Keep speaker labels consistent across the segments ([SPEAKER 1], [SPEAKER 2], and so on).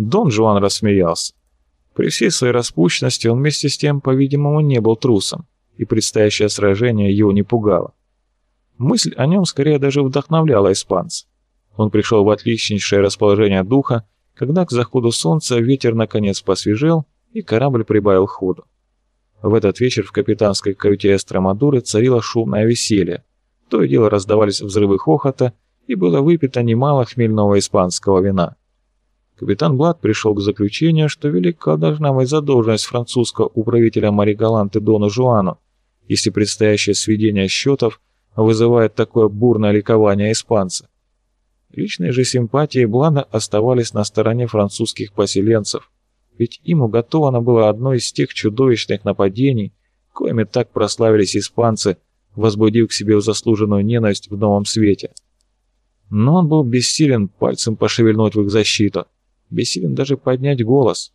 [SPEAKER 1] Дон Жуан рассмеялся. При всей своей распущенности он вместе с тем, по-видимому, не был трусом, и предстоящее сражение его не пугало. Мысль о нем скорее даже вдохновляла испанца. Он пришел в отличнейшее расположение духа, когда к заходу солнца ветер наконец посвежел, и корабль прибавил ходу. В этот вечер в капитанской каюте Эстромадуры царило шумное веселье. То и дело раздавались взрывы хохота, и было выпито немало хмельного испанского вина. Капитан Блад пришел к заключению, что велика должна быть задолженность французского управителя Мари Галанты Дону Жуану, если предстоящее сведение счетов вызывает такое бурное ликование испанца. Личные же симпатии Блада оставались на стороне французских поселенцев, ведь им уготовано было одно из тех чудовищных нападений, коими так прославились испанцы, возбудив к себе заслуженную ненависть в новом свете. Но он был бессилен пальцем пошевельнуть в их защиту, бессилен даже поднять голос.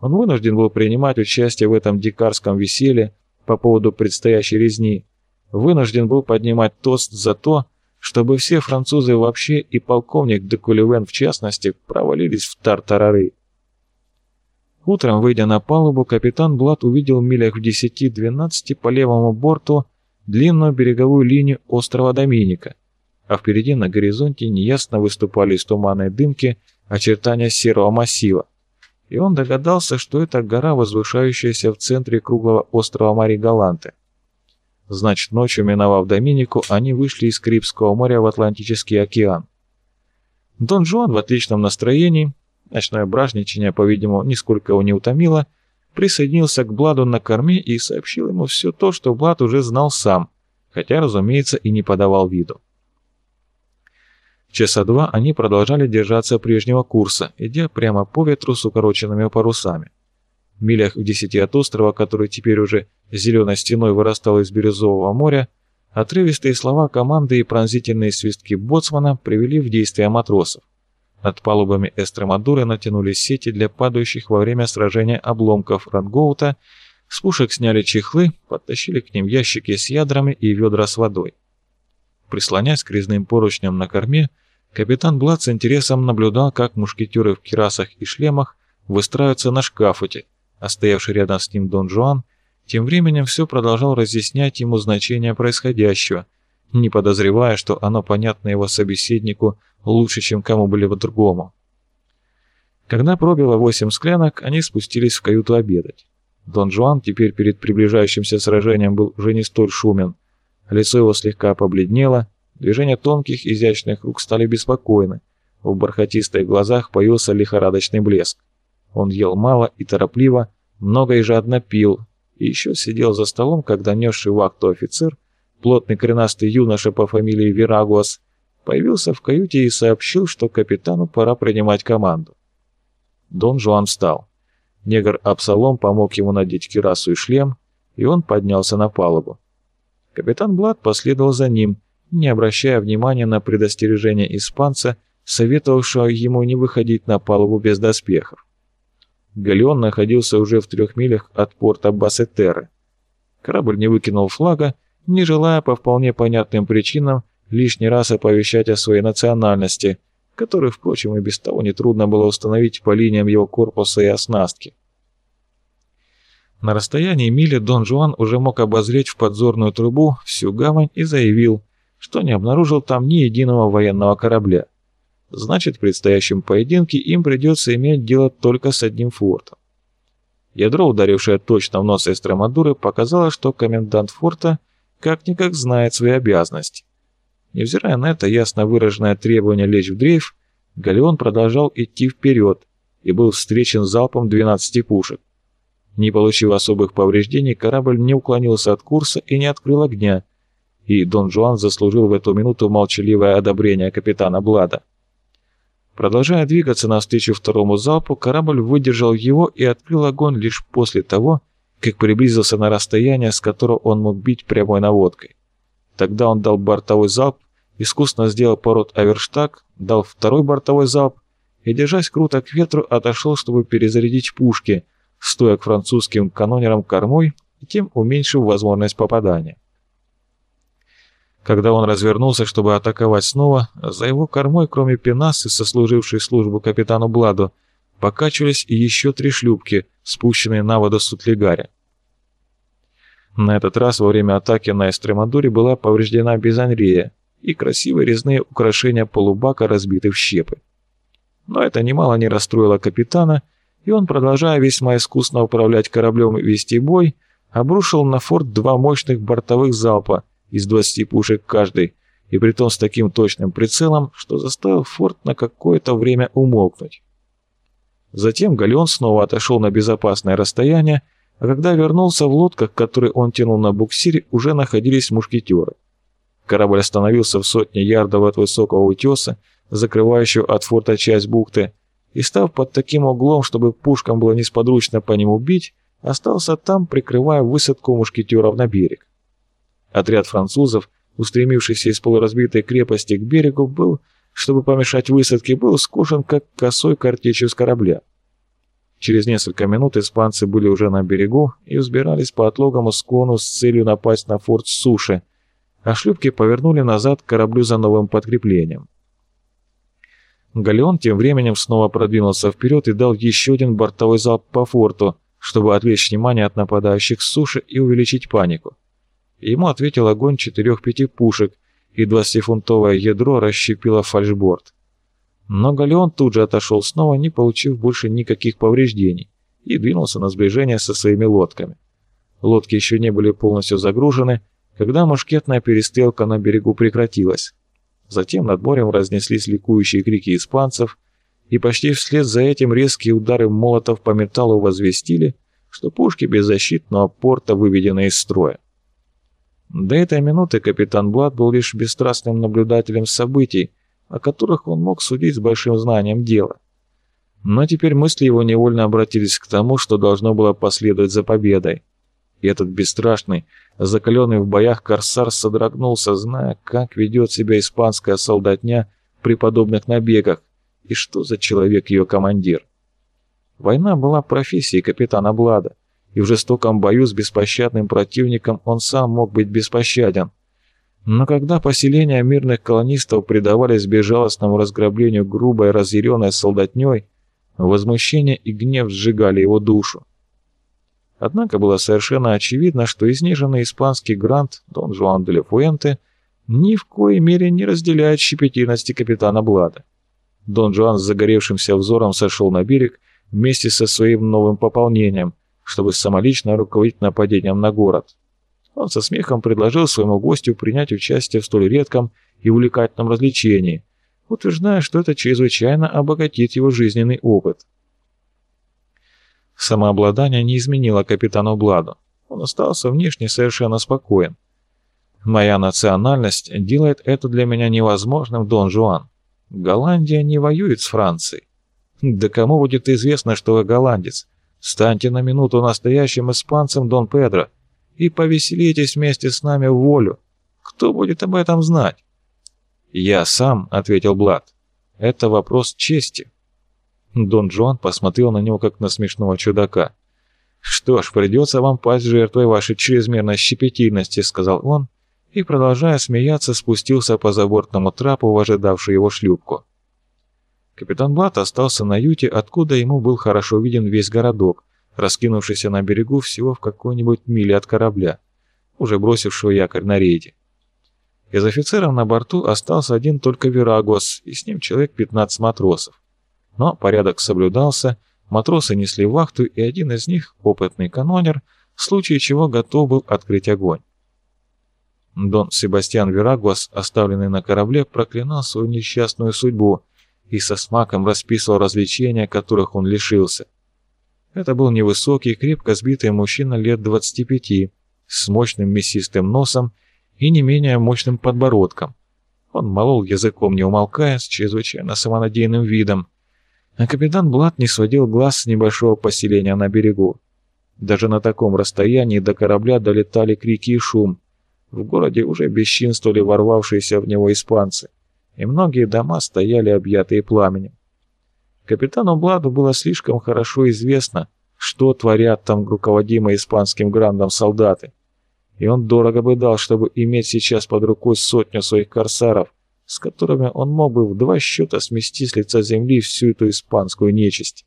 [SPEAKER 1] Он вынужден был принимать участие в этом дикарском веселье по поводу предстоящей резни, вынужден был поднимать тост за то, чтобы все французы вообще и полковник де Кулевен в частности провалились в тартарары. Утром, выйдя на палубу, капитан Блад увидел в милях в 10-12 по левому борту длинную береговую линию острова Доминика, а впереди на горизонте неясно выступали из туманной дымки очертания серого массива, и он догадался, что это гора, возвышающаяся в центре круглого острова Мари Галанте. Значит, ночью, миновав Доминику, они вышли из Карибского моря в Атлантический океан. Дон Жуан в отличном настроении, ночное бражничание, по-видимому, нисколько его не утомило, присоединился к Бладу на корме и сообщил ему все то, что Блад уже знал сам, хотя, разумеется, и не подавал виду. Часа два они продолжали держаться прежнего курса, идя прямо по ветру с укороченными парусами милях в десяти от острова, который теперь уже зеленой стеной вырастал из бирюзового моря, отрывистые слова команды и пронзительные свистки боцмана привели в действие матросов. Над палубами Эстремадуры натянулись сети для падающих во время сражения обломков рангоута, с пушек сняли чехлы, подтащили к ним ящики с ядрами и ведра с водой. Прислонясь к резным поручням на корме, капитан Блад с интересом наблюдал, как мушкетеры в кирасах и шлемах выстраиваются на шкафуте, а стоявший рядом с ним Дон Жуан тем временем все продолжал разъяснять ему значение происходящего, не подозревая, что оно понятно его собеседнику лучше, чем кому-либо другому. Когда пробило восемь склянок, они спустились в каюту обедать. Дон Жуан теперь перед приближающимся сражением был уже не столь шумен. Лицо его слегка побледнело, движения тонких, изящных рук стали беспокойны, в бархатистых глазах появился лихорадочный блеск. Он ел мало и торопливо, много и жадно пил, и еще сидел за столом, когда несший вахту офицер, плотный коренастый юноша по фамилии Верагуас, появился в каюте и сообщил, что капитану пора принимать команду. Дон Жуан встал. Негр Абсалом помог ему надеть кирасу и шлем, и он поднялся на палубу. Капитан Блад последовал за ним, не обращая внимания на предостережение испанца, советовавшего ему не выходить на палубу без доспехов. Галеон находился уже в трех милях от порта Бассетеры. Корабль не выкинул флага, не желая по вполне понятным причинам лишний раз оповещать о своей национальности, которую, впрочем, и без того нетрудно было установить по линиям его корпуса и оснастки. На расстоянии мили Дон Жуан уже мог обозреть в подзорную трубу всю гавань и заявил, что не обнаружил там ни единого военного корабля. Значит, в предстоящем поединке им придется иметь дело только с одним фортом. Ядро, ударившее точно в нос Эстромадуры, показало, что комендант форта как-никак знает свои обязанности. Невзирая на это ясно выраженное требование лечь в дрейф, Галеон продолжал идти вперед и был встречен залпом 12 пушек. Не получив особых повреждений, корабль не уклонился от курса и не открыл огня, и Дон Жуан заслужил в эту минуту молчаливое одобрение капитана Блада. Продолжая двигаться навстречу второму залпу, корабль выдержал его и открыл огонь лишь после того, как приблизился на расстояние, с которого он мог бить прямой наводкой. Тогда он дал бортовой залп, искусно сделал пород аверштаг, дал второй бортовой залп и, держась круто к ветру, отошел, чтобы перезарядить пушки, стоя к французским канонерам кормой и тем уменьшив возможность попадания. Когда он развернулся, чтобы атаковать снова, за его кормой, кроме Пенасы, сослужившей службу капитану Бладу, покачивались еще три шлюпки, спущенные на воду с Утлигаря. На этот раз во время атаки на Эстремадуре была повреждена Бизанрия, и красивые резные украшения полубака разбиты в щепы. Но это немало не расстроило капитана, и он, продолжая весьма искусно управлять кораблем и вести бой, обрушил на форт два мощных бортовых залпа из 20 пушек каждый, и притом с таким точным прицелом, что заставил форт на какое-то время умолкнуть. Затем галеон снова отошел на безопасное расстояние, а когда вернулся в лодках, которые он тянул на буксире, уже находились мушкетеры. Корабль остановился в сотне ярдов от высокого утеса, закрывающего от форта часть бухты, и став под таким углом, чтобы пушкам было несподручно по нему бить, остался там, прикрывая высадку мушкетеров на берег. Отряд французов, устремившийся из полуразбитой крепости к берегу, был, чтобы помешать высадке, был скошен как косой картечью с корабля. Через несколько минут испанцы были уже на берегу и взбирались по отлогому склону с целью напасть на форт с суши, а шлюпки повернули назад к кораблю за новым подкреплением. Галеон тем временем снова продвинулся вперед и дал еще один бортовой залп по форту, чтобы отвлечь внимание от нападающих с суши и увеличить панику. Ему ответил огонь четырех-пяти пушек, и двадцатифунтовое ядро расщепило фальшборд. Но Галеон тут же отошел снова, не получив больше никаких повреждений, и двинулся на сближение со своими лодками. Лодки еще не были полностью загружены, когда мушкетная перестрелка на берегу прекратилась. Затем над морем разнеслись ликующие крики испанцев, и почти вслед за этим резкие удары молотов по металлу возвестили, что пушки беззащитного порта выведены из строя. До этой минуты капитан Блад был лишь бесстрастным наблюдателем событий, о которых он мог судить с большим знанием дела. Но теперь мысли его невольно обратились к тому, что должно было последовать за победой. И этот бесстрашный, закаленный в боях корсар содрогнулся, зная, как ведет себя испанская солдатня при подобных набегах, и что за человек ее командир. Война была профессией капитана Блада, и в жестоком бою с беспощадным противником он сам мог быть беспощаден. Но когда поселения мирных колонистов предавались безжалостному разграблению грубой разъяренной солдатней, возмущение и гнев сжигали его душу. Однако было совершенно очевидно, что изнеженный испанский грант Дон Жуан де Фуэнте ни в коей мере не разделяет щепетильности капитана Блада. Дон Жуан с загоревшимся взором сошел на берег вместе со своим новым пополнением, чтобы самолично руководить нападением на город. Он со смехом предложил своему гостю принять участие в столь редком и увлекательном развлечении, утверждая, что это чрезвычайно обогатит его жизненный опыт. Самообладание не изменило капитану Бладу. Он остался внешне совершенно спокоен. Моя национальность делает это для меня невозможным, Дон Жуан. Голландия не воюет с Францией. Да кому будет известно, что вы голландец? Станьте на минуту настоящим испанцем, Дон Педро, и повеселитесь вместе с нами в волю. Кто будет об этом знать? «Я сам», — ответил Блад. «Это вопрос чести». Дон Джуан посмотрел на него, как на смешного чудака. «Что ж, придется вам пасть жертвой вашей чрезмерной щепетильности», — сказал он, и, продолжая смеяться, спустился по забортному трапу в его шлюпку. Капитан Блат остался на юте, откуда ему был хорошо виден весь городок, раскинувшийся на берегу всего в какой-нибудь миле от корабля, уже бросившего якорь на рейде. Из офицеров на борту остался один только Верагос, и с ним человек 15 матросов. Но порядок соблюдался, матросы несли вахту, и один из них, опытный канонер, в случае чего готов был открыть огонь. Дон Себастьян Верагуас, оставленный на корабле, проклинал свою несчастную судьбу и со смаком расписывал развлечения, которых он лишился. Это был невысокий, крепко сбитый мужчина лет 25, с мощным мясистым носом и не менее мощным подбородком. Он молол языком не умолкая, с чрезвычайно самонадеянным видом, а капитан Блад не сводил глаз с небольшого поселения на берегу. Даже на таком расстоянии до корабля долетали крики и шум. В городе уже бесчинствовали ворвавшиеся в него испанцы, и многие дома стояли объятые пламенем. Капитану Бладу было слишком хорошо известно, что творят там руководимые испанским грандом солдаты, и он дорого бы дал, чтобы иметь сейчас под рукой сотню своих корсаров, с которыми он мог бы в два счета смести с лица земли всю эту испанскую нечисть.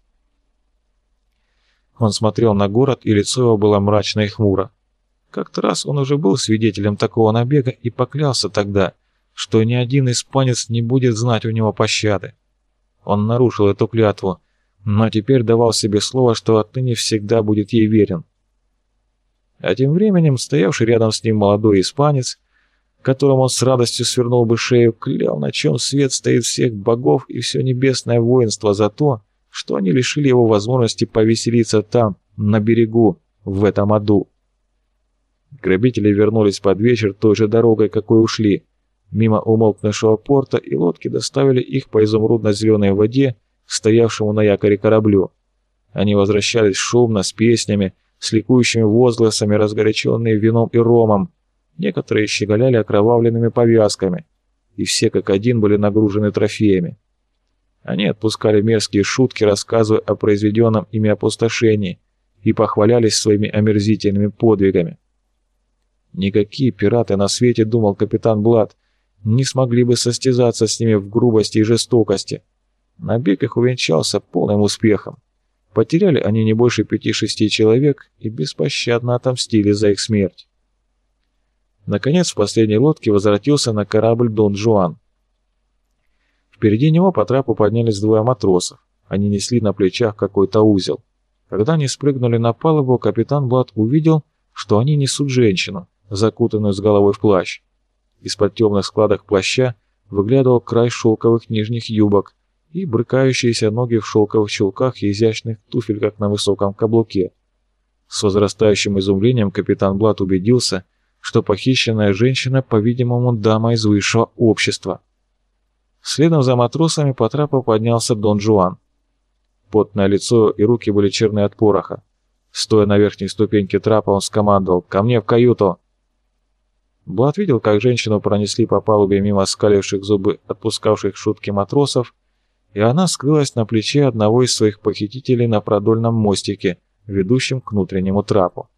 [SPEAKER 1] Он смотрел на город, и лицо его было мрачно и хмуро. Как-то раз он уже был свидетелем такого набега и поклялся тогда, что ни один испанец не будет знать у него пощады. Он нарушил эту клятву, но теперь давал себе слово, что отныне всегда будет ей верен. А тем временем стоявший рядом с ним молодой испанец, которому он с радостью свернул бы шею, клял, на чем свет стоит всех богов и все небесное воинство за то, что они лишили его возможности повеселиться там, на берегу, в этом аду. Грабители вернулись под вечер той же дорогой, какой ушли, мимо умолкнувшего порта, и лодки доставили их по изумрудно-зеленой воде к стоявшему на якоре кораблю. Они возвращались шумно, с песнями, с ликующими возгласами, разгоряченные вином и ромом. Некоторые щеголяли окровавленными повязками, и все как один были нагружены трофеями. Они отпускали мерзкие шутки, рассказывая о произведенном ими опустошении, и похвалялись своими омерзительными подвигами. Никакие пираты на свете, думал капитан Блад, не смогли бы состязаться с ними в грубости и жестокости. Набег их увенчался полным успехом. Потеряли они не больше пяти-шести человек и беспощадно отомстили за их смерть. Наконец, в последней лодке возвратился на корабль Дон Жуан. Впереди него по трапу поднялись двое матросов. Они несли на плечах какой-то узел. Когда они спрыгнули на палубу, капитан Блад увидел, что они несут женщину, закутанную с головой в плащ. Из-под темных складок плаща выглядывал край шелковых нижних юбок и брыкающиеся ноги в шелковых чулках и изящных туфельках на высоком каблуке. С возрастающим изумлением капитан Блад убедился, что похищенная женщина, по-видимому, дама из высшего общества. Следом за матросами по трапу поднялся Дон Жуан. Потное лицо и руки были черны от пороха. Стоя на верхней ступеньке трапа, он скомандовал «Ко мне в каюту!» Блад видел, как женщину пронесли по палубе мимо скаливших зубы отпускавших шутки матросов, и она скрылась на плече одного из своих похитителей на продольном мостике, ведущем к внутреннему трапу.